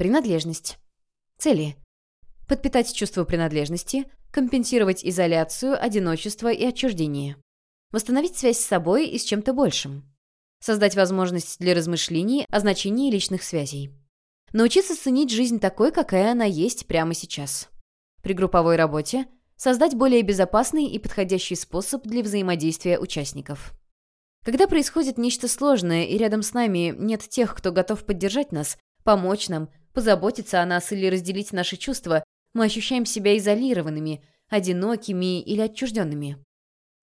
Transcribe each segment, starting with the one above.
Принадлежность. Цели. Подпитать чувство принадлежности, компенсировать изоляцию, одиночество и отчуждение. Восстановить связь с собой и с чем-то большим. Создать возможность для размышлений о значении личных связей. Научиться ценить жизнь такой, какая она есть прямо сейчас. При групповой работе создать более безопасный и подходящий способ для взаимодействия участников. Когда происходит нечто сложное и рядом с нами нет тех, кто готов поддержать нас, помочь нам, позаботиться о нас или разделить наши чувства, мы ощущаем себя изолированными, одинокими или отчужденными.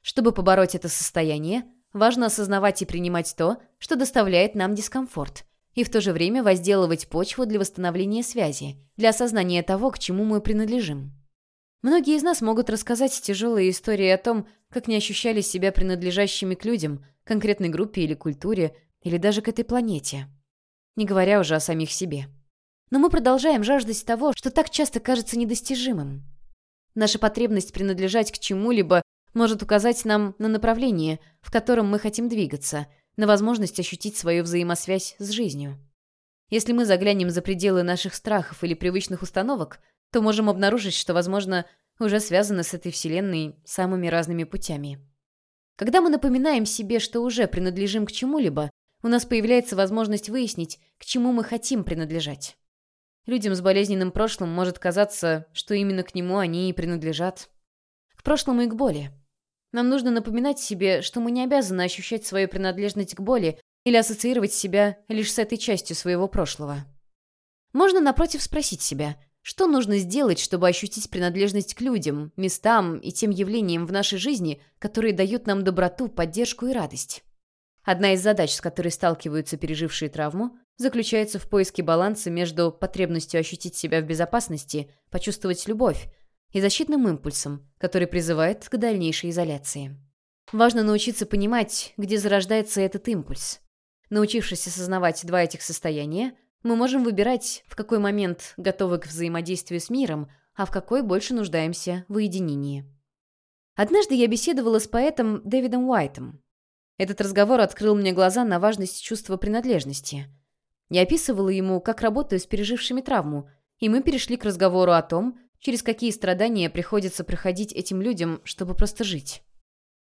Чтобы побороть это состояние, важно осознавать и принимать то, что доставляет нам дискомфорт, и в то же время возделывать почву для восстановления связи, для осознания того, к чему мы принадлежим. Многие из нас могут рассказать тяжелые истории о том, как не ощущали себя принадлежащими к людям, конкретной группе или культуре, или даже к этой планете. Не говоря уже о самих себе. Но мы продолжаем жаждать того, что так часто кажется недостижимым. Наша потребность принадлежать к чему-либо может указать нам на направление, в котором мы хотим двигаться, на возможность ощутить свою взаимосвязь с жизнью. Если мы заглянем за пределы наших страхов или привычных установок, то можем обнаружить, что, возможно, уже связаны с этой Вселенной самыми разными путями. Когда мы напоминаем себе, что уже принадлежим к чему-либо, у нас появляется возможность выяснить, к чему мы хотим принадлежать. Людям с болезненным прошлым может казаться, что именно к нему они и принадлежат. К прошлому и к боли. Нам нужно напоминать себе, что мы не обязаны ощущать свою принадлежность к боли или ассоциировать себя лишь с этой частью своего прошлого. Можно, напротив, спросить себя, что нужно сделать, чтобы ощутить принадлежность к людям, местам и тем явлениям в нашей жизни, которые дают нам доброту, поддержку и радость. Одна из задач, с которой сталкиваются пережившие травму, заключается в поиске баланса между потребностью ощутить себя в безопасности, почувствовать любовь, и защитным импульсом, который призывает к дальнейшей изоляции. Важно научиться понимать, где зарождается этот импульс. Научившись осознавать два этих состояния, мы можем выбирать, в какой момент готовы к взаимодействию с миром, а в какой больше нуждаемся в уединении. Однажды я беседовала с поэтом Дэвидом Уайтом. Этот разговор открыл мне глаза на важность чувства принадлежности. Я описывала ему, как работаю с пережившими травму, и мы перешли к разговору о том, через какие страдания приходится проходить этим людям, чтобы просто жить.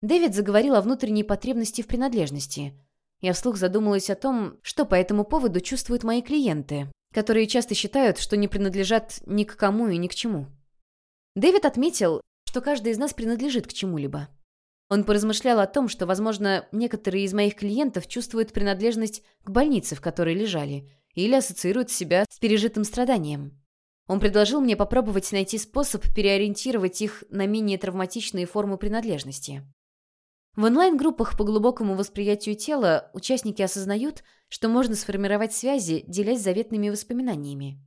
Дэвид заговорил о внутренней потребности в принадлежности. Я вслух задумалась о том, что по этому поводу чувствуют мои клиенты, которые часто считают, что не принадлежат ни к кому и ни к чему. Дэвид отметил, что каждый из нас принадлежит к чему-либо. Он поразмышлял о том, что, возможно, некоторые из моих клиентов чувствуют принадлежность к больнице, в которой лежали, или ассоциируют себя с пережитым страданием. Он предложил мне попробовать найти способ переориентировать их на менее травматичные формы принадлежности. В онлайн-группах по глубокому восприятию тела участники осознают, что можно сформировать связи, делясь заветными воспоминаниями.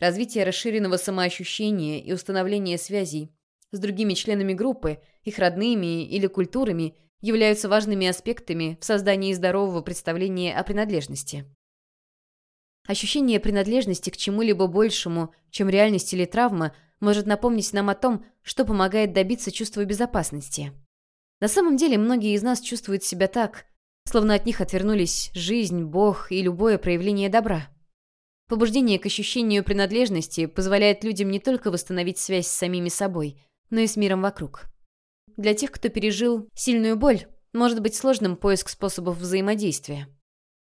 Развитие расширенного самоощущения и установление связей с другими членами группы, их родными или культурами являются важными аспектами в создании здорового представления о принадлежности. Ощущение принадлежности к чему-либо большему, чем реальность или травма, может напомнить нам о том, что помогает добиться чувства безопасности. На самом деле, многие из нас чувствуют себя так, словно от них отвернулись жизнь, Бог и любое проявление добра. Побуждение к ощущению принадлежности позволяет людям не только восстановить связь с самими собой, но и с миром вокруг. Для тех, кто пережил сильную боль, может быть сложным поиск способов взаимодействия.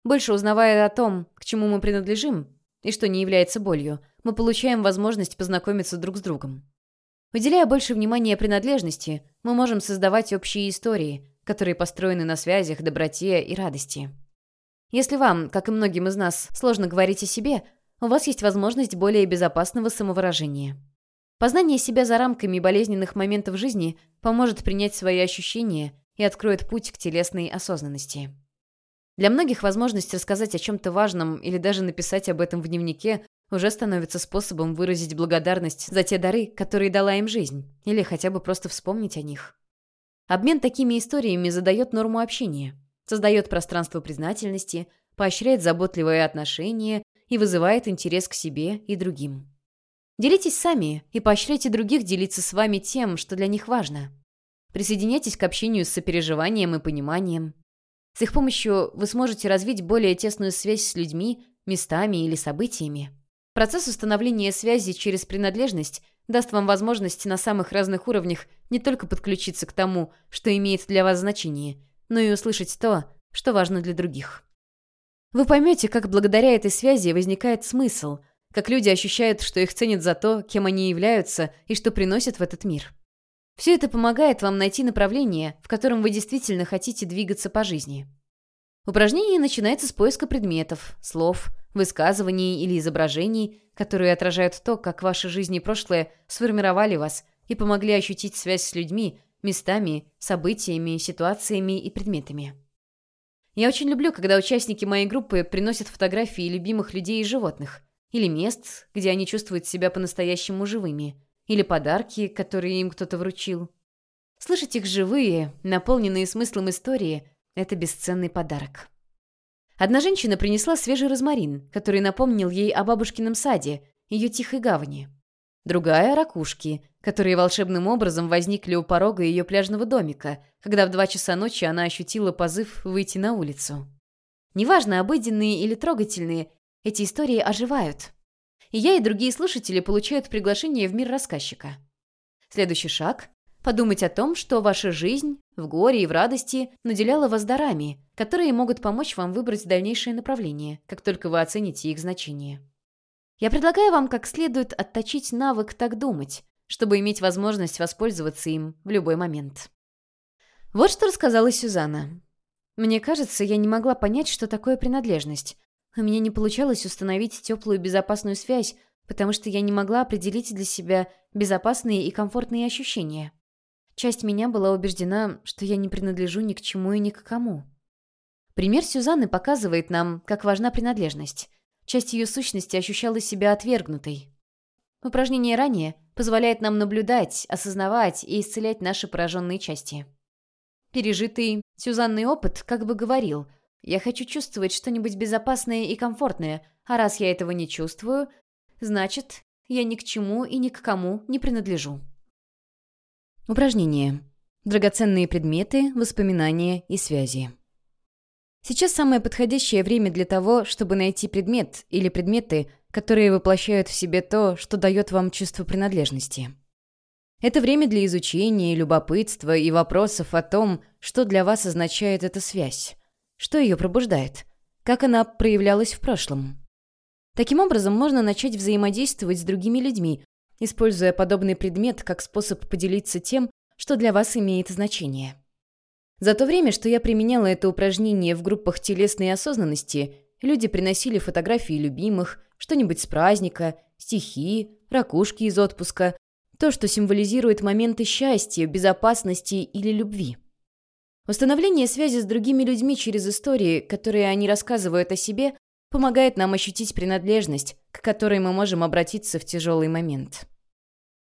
Больше узнавая о том, к чему мы принадлежим, и что не является болью, мы получаем возможность познакомиться друг с другом. Уделяя больше внимания принадлежности, мы можем создавать общие истории, которые построены на связях, доброте и радости. Если вам, как и многим из нас, сложно говорить о себе, у вас есть возможность более безопасного самовыражения. Познание себя за рамками болезненных моментов жизни поможет принять свои ощущения и откроет путь к телесной осознанности. Для многих возможность рассказать о чем-то важном или даже написать об этом в дневнике уже становится способом выразить благодарность за те дары, которые дала им жизнь, или хотя бы просто вспомнить о них. Обмен такими историями задает норму общения, создает пространство признательности, поощряет заботливое отношение и вызывает интерес к себе и другим. Делитесь сами и поощряйте других делиться с вами тем, что для них важно. Присоединяйтесь к общению с сопереживанием и пониманием. С их помощью вы сможете развить более тесную связь с людьми, местами или событиями. Процесс установления связи через принадлежность даст вам возможность на самых разных уровнях не только подключиться к тому, что имеет для вас значение, но и услышать то, что важно для других. Вы поймете, как благодаря этой связи возникает смысл, как люди ощущают, что их ценят за то, кем они являются и что приносят в этот мир. Все это помогает вам найти направление, в котором вы действительно хотите двигаться по жизни. Упражнение начинается с поиска предметов, слов, высказываний или изображений, которые отражают то, как ваши жизни прошлое сформировали вас и помогли ощутить связь с людьми, местами, событиями, ситуациями и предметами. Я очень люблю, когда участники моей группы приносят фотографии любимых людей и животных, или мест, где они чувствуют себя по-настоящему живыми, или подарки, которые им кто-то вручил. Слышать их живые, наполненные смыслом истории – это бесценный подарок. Одна женщина принесла свежий розмарин, который напомнил ей о бабушкином саде, ее тихой гавани. Другая — ракушки, которые волшебным образом возникли у порога ее пляжного домика, когда в два часа ночи она ощутила позыв выйти на улицу. Неважно, обыденные или трогательные, эти истории оживают. И я, и другие слушатели получают приглашение в мир рассказчика. Следующий шаг подумать о том, что ваша жизнь в горе и в радости наделяла вас дарами, которые могут помочь вам выбрать дальнейшее направление, как только вы оцените их значение. Я предлагаю вам как следует отточить навык так думать, чтобы иметь возможность воспользоваться им в любой момент. Вот что рассказала Сюзанна. Мне кажется, я не могла понять, что такое принадлежность. У меня не получалось установить теплую безопасную связь, потому что я не могла определить для себя безопасные и комфортные ощущения. Часть меня была убеждена, что я не принадлежу ни к чему и ни к кому. Пример Сюзанны показывает нам, как важна принадлежность. Часть ее сущности ощущала себя отвергнутой. Упражнение ранее позволяет нам наблюдать, осознавать и исцелять наши пораженные части. Пережитый Сюзанный опыт как бы говорил «Я хочу чувствовать что-нибудь безопасное и комфортное, а раз я этого не чувствую, значит, я ни к чему и ни к кому не принадлежу». Упражнение. Драгоценные предметы, воспоминания и связи. Сейчас самое подходящее время для того, чтобы найти предмет или предметы, которые воплощают в себе то, что дает вам чувство принадлежности. Это время для изучения, любопытства и вопросов о том, что для вас означает эта связь, что ее пробуждает, как она проявлялась в прошлом. Таким образом, можно начать взаимодействовать с другими людьми, используя подобный предмет как способ поделиться тем, что для вас имеет значение. За то время, что я применяла это упражнение в группах телесной осознанности, люди приносили фотографии любимых, что-нибудь с праздника, стихи, ракушки из отпуска, то, что символизирует моменты счастья, безопасности или любви. Установление связи с другими людьми через истории, которые они рассказывают о себе, помогает нам ощутить принадлежность, к которой мы можем обратиться в тяжелый момент.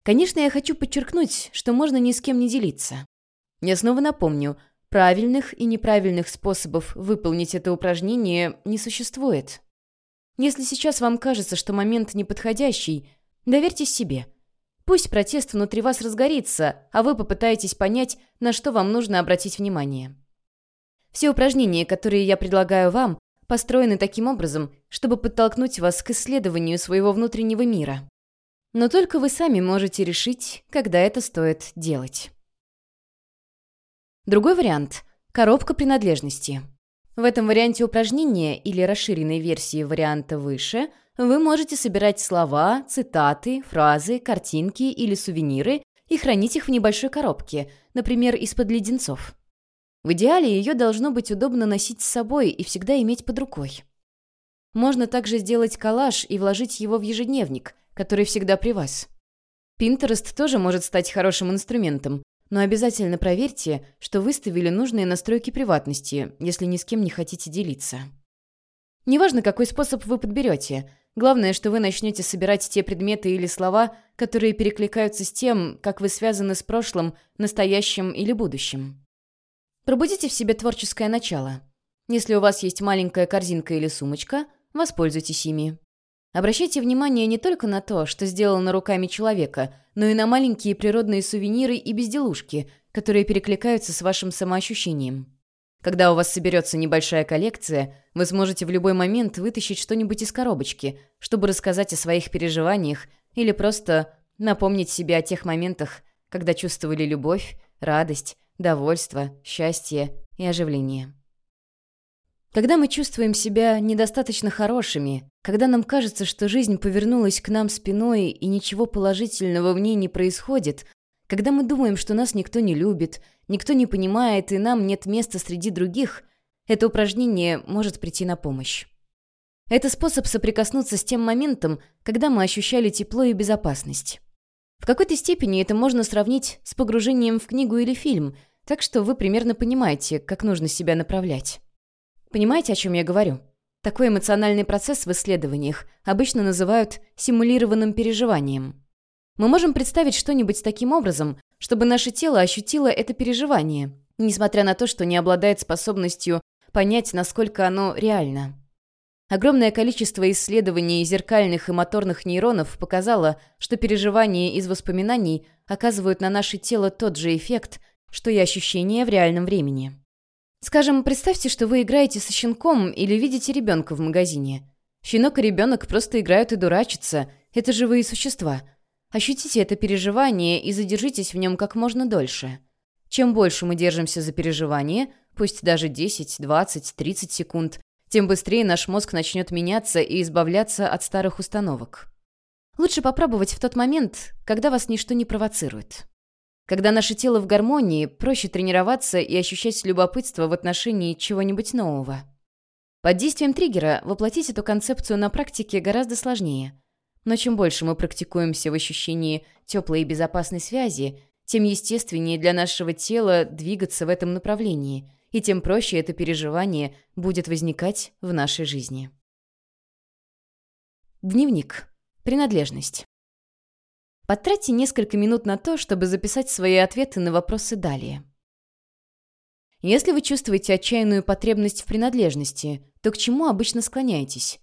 Конечно, я хочу подчеркнуть, что можно ни с кем не делиться. Я снова напомню, правильных и неправильных способов выполнить это упражнение не существует. Если сейчас вам кажется, что момент неподходящий, доверьтесь себе. Пусть протест внутри вас разгорится, а вы попытаетесь понять, на что вам нужно обратить внимание. Все упражнения, которые я предлагаю вам, построены таким образом, чтобы подтолкнуть вас к исследованию своего внутреннего мира. Но только вы сами можете решить, когда это стоит делать. Другой вариант – коробка принадлежности. В этом варианте упражнения или расширенной версии варианта выше вы можете собирать слова, цитаты, фразы, картинки или сувениры и хранить их в небольшой коробке, например, из-под леденцов. В идеале ее должно быть удобно носить с собой и всегда иметь под рукой. Можно также сделать коллаж и вложить его в ежедневник, который всегда при вас. Pinterest тоже может стать хорошим инструментом, но обязательно проверьте, что выставили нужные настройки приватности, если ни с кем не хотите делиться. Неважно, какой способ вы подберете, главное, что вы начнете собирать те предметы или слова, которые перекликаются с тем, как вы связаны с прошлым, настоящим или будущим. Пробудите в себе творческое начало. Если у вас есть маленькая корзинка или сумочка, воспользуйтесь ими. Обращайте внимание не только на то, что сделано руками человека, но и на маленькие природные сувениры и безделушки, которые перекликаются с вашим самоощущением. Когда у вас соберется небольшая коллекция, вы сможете в любой момент вытащить что-нибудь из коробочки, чтобы рассказать о своих переживаниях или просто напомнить себе о тех моментах, когда чувствовали любовь, радость, довольство, счастье и оживление. Когда мы чувствуем себя недостаточно хорошими, когда нам кажется, что жизнь повернулась к нам спиной и ничего положительного в ней не происходит, когда мы думаем, что нас никто не любит, никто не понимает и нам нет места среди других, это упражнение может прийти на помощь. Это способ соприкоснуться с тем моментом, когда мы ощущали тепло и безопасность. В какой-то степени это можно сравнить с погружением в книгу или фильм, так что вы примерно понимаете, как нужно себя направлять. Понимаете, о чем я говорю? Такой эмоциональный процесс в исследованиях обычно называют симулированным переживанием. Мы можем представить что-нибудь таким образом, чтобы наше тело ощутило это переживание, несмотря на то, что не обладает способностью понять, насколько оно реально. Огромное количество исследований зеркальных и моторных нейронов показало, что переживания из воспоминаний оказывают на наше тело тот же эффект, что и ощущения в реальном времени. Скажем, представьте, что вы играете со щенком или видите ребенка в магазине. Щенок и ребенок просто играют и дурачатся. Это живые существа. Ощутите это переживание и задержитесь в нем как можно дольше. Чем больше мы держимся за переживание, пусть даже 10, 20, 30 секунд, тем быстрее наш мозг начнет меняться и избавляться от старых установок. Лучше попробовать в тот момент, когда вас ничто не провоцирует. Когда наше тело в гармонии, проще тренироваться и ощущать любопытство в отношении чего-нибудь нового. Под действием триггера воплотить эту концепцию на практике гораздо сложнее. Но чем больше мы практикуемся в ощущении теплой и безопасной связи, тем естественнее для нашего тела двигаться в этом направлении – и тем проще это переживание будет возникать в нашей жизни. Дневник. Принадлежность. Потратьте несколько минут на то, чтобы записать свои ответы на вопросы далее. Если вы чувствуете отчаянную потребность в принадлежности, то к чему обычно склоняетесь?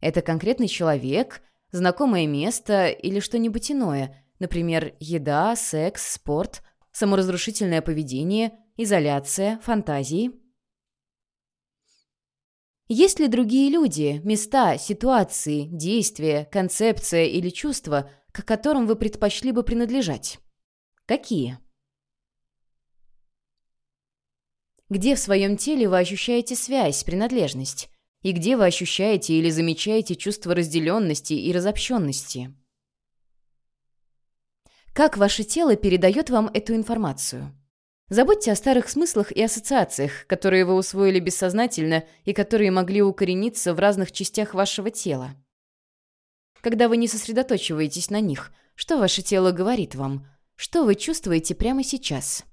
Это конкретный человек, знакомое место или что-нибудь иное, например, еда, секс, спорт, саморазрушительное поведение, изоляция, фантазии. Есть ли другие люди, места, ситуации, действия, концепция или чувства, к которым вы предпочли бы принадлежать? Какие? Где в своем теле вы ощущаете связь, принадлежность? И где вы ощущаете или замечаете чувство разделенности и разобщенности? Как ваше тело передает вам эту информацию? Забудьте о старых смыслах и ассоциациях, которые вы усвоили бессознательно и которые могли укорениться в разных частях вашего тела. Когда вы не сосредоточиваетесь на них, что ваше тело говорит вам? Что вы чувствуете прямо сейчас?